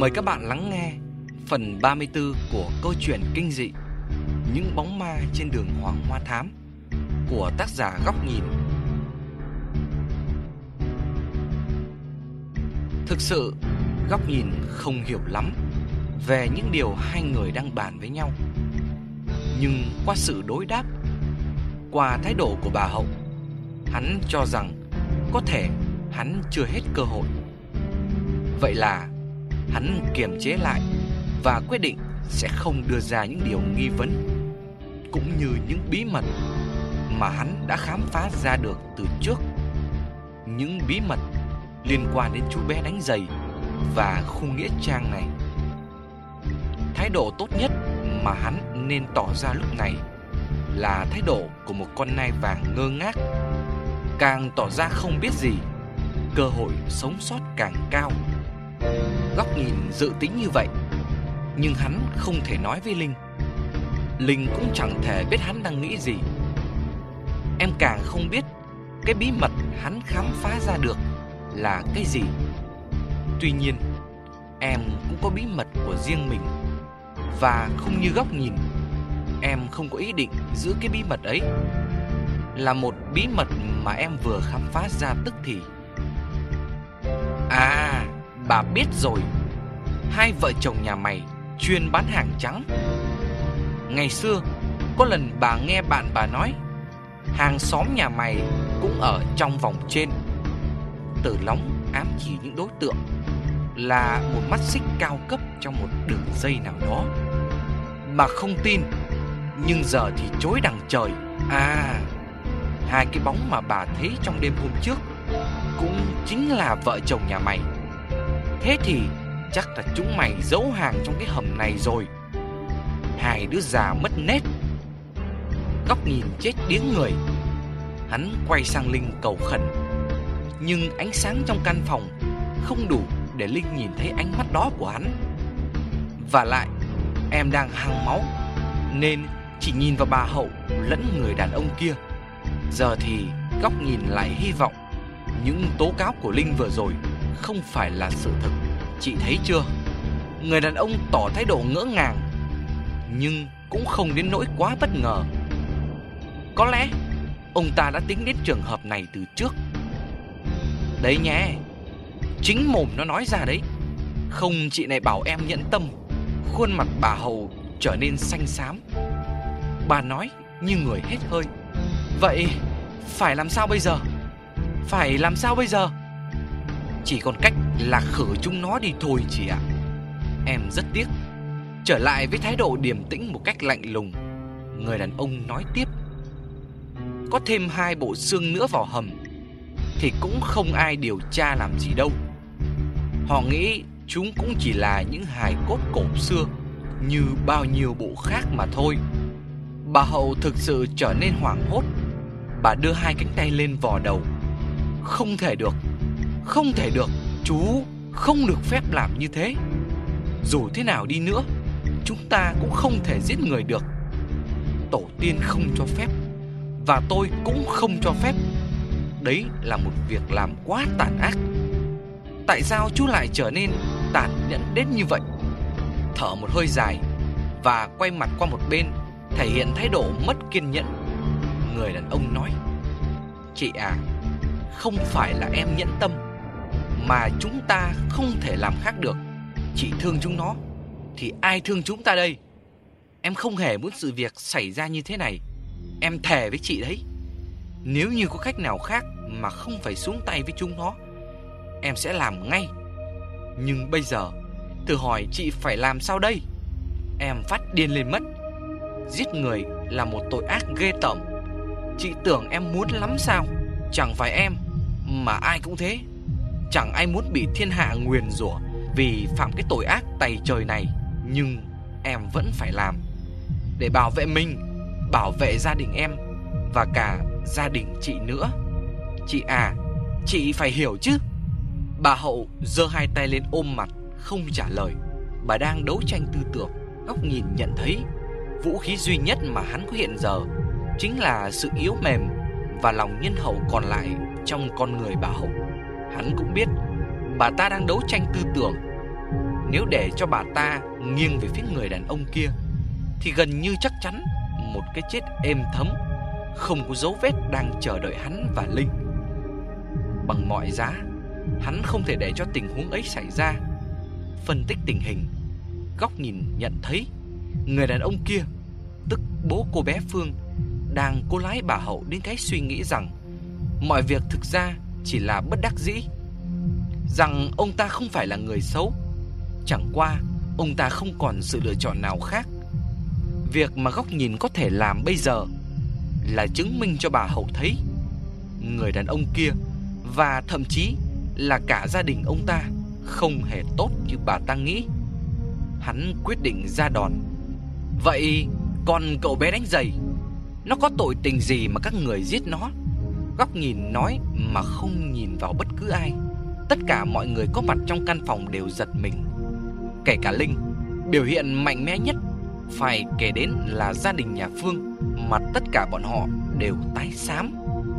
Mời các bạn lắng nghe phần 34 của câu chuyện kinh dị Những bóng ma trên đường Hoàng Hoa Thám của tác giả Góc Nhìn. Thực sự, Góc Nhìn không hiểu lắm về những điều hai người đang bàn với nhau. Nhưng qua sự đối đáp, qua thái độ của bà Hậu, hắn cho rằng có thể hắn chưa hết cơ hội. Vậy là hắn kiềm chế lại và quyết định sẽ không đưa ra những điều nghi vấn cũng như những bí mật mà hắn đã khám phá ra được từ trước. Những bí mật liên quan đến chú bé đánh giày và khu nghĩa trang này. Thái độ tốt nhất mà hắn nên tỏ ra lúc này là thái độ của một con nai vàng ngơ ngác. Càng tỏ ra không biết gì, cơ hội sống sót càng cao. Góc nhìn dự tính như vậy. Nhưng hắn không thể nói với Linh. Linh cũng chẳng thể biết hắn đang nghĩ gì. Em càng không biết, Cái bí mật hắn khám phá ra được Là cái gì. Tuy nhiên, Em cũng có bí mật của riêng mình. Và không như góc nhìn, Em không có ý định giữ cái bí mật ấy. Là một bí mật mà em vừa khám phá ra tức thì. À Bà biết rồi. Hai vợ chồng nhà mày chuyên bán hàng trắng. Ngày xưa, Có lần bà nghe bạn bà nói, Hàng xóm nhà mày cũng ở trong vòng trên. Từ lóng ám chỉ những đối tượng Là một mắt xích cao cấp trong một đường dây nào đó. Bà không tin, Nhưng giờ thì chối đằng trời. À Hai cái bóng mà bà thấy trong đêm hôm trước Cũng chính là vợ chồng nhà mày. Thế thì chắc là chúng mày giấu hàng trong cái hầm này rồi. Hai đứa già mất nét, Góc nhìn chết điếng người. Hắn quay sang Linh cầu khẩn, Nhưng ánh sáng trong căn phòng Không đủ để Linh nhìn thấy ánh mắt đó của hắn. Và lại, Em đang hăng máu, Nên chỉ nhìn vào bà Hậu Lẫn người đàn ông kia. Giờ thì góc nhìn lại hy vọng Những tố cáo của Linh vừa rồi không phải là sự thật. Chị thấy chưa? Người đàn ông tỏ thái độ ngỡ ngàng, Nhưng cũng không đến nỗi quá bất ngờ. Có lẽ Ông ta đã tính đến trường hợp này từ trước. Đấy nhé, Chính mồm nó nói ra đấy. Không, chị này bảo em nhẫn tâm, Khuôn mặt bà Hầu trở nên xanh xám. Bà nói như người hết hơi. Vậy phải làm sao bây giờ? Phải làm sao bây giờ? Chỉ còn cách là khử chúng nó đi thôi chị ạ. Em rất tiếc. Trở lại với thái độ điềm tĩnh một cách lạnh lùng. Người đàn ông nói tiếp. Có thêm hai bộ xương nữa vào hầm, Thì cũng không ai điều tra làm gì đâu. Họ nghĩ chúng cũng chỉ là những hài cốt cổ xưa, Như bao nhiêu bộ khác mà thôi. Bà Hậu thực sự trở nên hoảng hốt. Bà đưa hai cánh tay lên vò đầu. Không thể được không thể được. Chú không được phép làm như thế. Dù thế nào đi nữa, Chúng ta cũng không thể giết người được. Tổ tiên không cho phép, Và tôi cũng không cho phép. Đấy là một việc làm quá tàn ác. Tại sao chú lại trở nên tàn nhẫn đến như vậy? Thở một hơi dài Và quay mặt qua một bên, Thể hiện thái độ mất kiên nhẫn. Người đàn ông nói, Chị à Không phải là em nhẫn tâm mà chúng ta không thể làm khác được. Chỉ thương chúng nó thì ai thương chúng ta đây? Em không hề muốn sự việc xảy ra như thế này. Em thề với chị đấy. Nếu như có cách nào khác mà không phải xuống tay với chúng nó, em sẽ làm ngay. Nhưng bây giờ, thử hỏi chị phải làm sao đây? Em phát điên lên mất. Giết người là một tội ác ghê tởm. Chị tưởng em muốn lắm sao? Chẳng phải em, mà ai cũng thế. Chẳng ai muốn bị thiên hạ nguyền rủa vì phạm cái tội ác tày trời này, nhưng em vẫn phải làm để bảo vệ mình, bảo vệ gia đình em và cả gia đình chị nữa. Chị à, chị phải hiểu chứ. Bà Hậu giơ hai tay lên ôm mặt, không trả lời. Bà đang đấu tranh tư tưởng, góc nhìn nhận thấy vũ khí duy nhất mà hắn có hiện giờ chính là sự yếu mềm và lòng nhân hậu còn lại trong con người bà Hậu. Hắn cũng biết, bà ta đang đấu tranh tư tưởng. Nếu để cho bà ta nghiêng về phía người đàn ông kia, Thì gần như chắc chắn một cái chết êm thấm, Không có dấu vết đang chờ đợi hắn và Linh. Bằng mọi giá, Hắn không thể để cho tình huống ấy xảy ra. Phân tích tình hình, Góc nhìn nhận thấy Người đàn ông kia, Tức bố cô bé Phương, Đang cố lái bà Hậu đến cái suy nghĩ rằng Mọi việc thực ra chỉ là bất đắc dĩ. Rằng ông ta không phải là người xấu, Chẳng qua Ông ta không còn sự lựa chọn nào khác. Việc mà góc nhìn có thể làm bây giờ Là chứng minh cho bà Hậu thấy, Người đàn ông kia Và thậm chí là cả gia đình ông ta Không hề tốt như bà ta nghĩ. Hắn quyết định ra đòn. Vậy còn cậu bé đánh giày, Nó có tội tình gì mà các người giết nó? Góc nhìn nói mà không nhìn vào bất cứ ai. Tất cả mọi người có mặt trong căn phòng đều giật mình. Kể cả Linh, Biểu hiện mạnh mẽ nhất Phải kể đến là gia đình nhà Phương, Mà tất cả bọn họ đều tái xám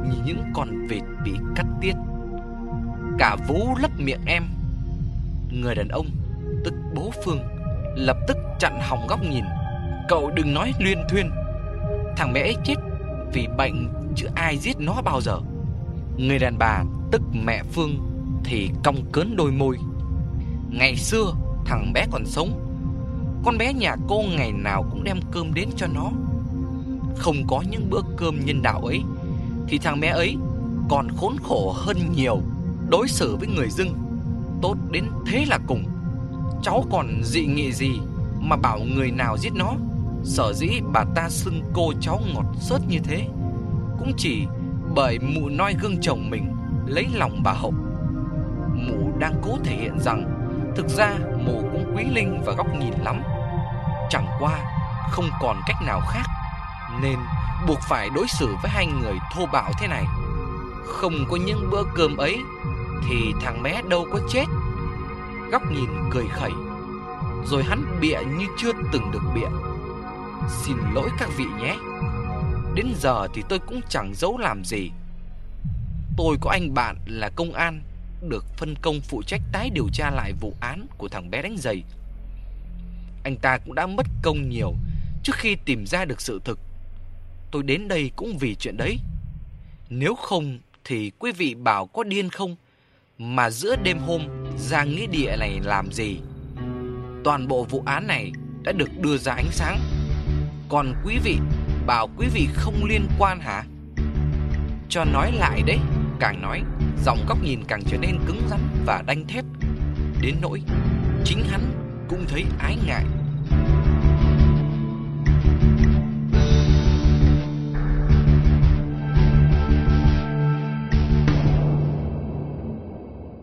Như những con vịt bị cắt tiết. Cả vú lấp miệng em. Người đàn ông, Tức bố Phương, Lập tức chặn hỏng góc nhìn. Cậu đừng nói luyên thuyên. Thằng bé ấy chết vì bệnh chứ ai giết nó bao giờ. Người đàn bà tức mẹ Phương Thì cong cớn đôi môi. Ngày xưa, thằng bé còn sống. Con bé nhà cô ngày nào cũng đem cơm đến cho nó. Không có những bữa cơm nhân đạo ấy, Thì thằng bé ấy còn khốn khổ hơn nhiều Đối xử với người dưng. Tốt đến thế là cùng. Cháu còn dị nghị gì Mà bảo người nào giết nó? Sở dĩ bà ta xưng cô cháu ngọt sớt như thế Cũng chỉ bởi mụ noi gương chồng mình Lấy lòng bà Hậu. Mụ đang cố thể hiện rằng Thực ra mụ cũng quý Linh và góc nhìn lắm. Chẳng qua không còn cách nào khác Nên buộc phải đối xử với hai người thô bạo thế này. Không có những bữa cơm ấy Thì thằng bé đâu có chết. Góc nhìn cười khẩy, Rồi hắn bịa như chưa từng được bịa. Xin lỗi các vị nhé. Đến giờ thì tôi cũng chẳng giấu làm gì. Tôi có anh bạn là công an, Được phân công phụ trách tái điều tra lại vụ án của thằng bé đánh giày. Anh ta cũng đã mất công nhiều Trước khi tìm ra được sự thực. Tôi đến đây cũng vì chuyện đấy. Nếu không thì quý vị bảo có điên không? Mà giữa đêm hôm, ra nghĩa địa này làm gì? Toàn bộ vụ án này đã được đưa ra ánh sáng còn quý vị, Bảo quý vị không liên quan hả? Cho nói lại đấy, Càng nói Giọng góc nhìn càng trở nên cứng rắn và đanh thép. Đến nỗi, Chính hắn cũng thấy ái ngại.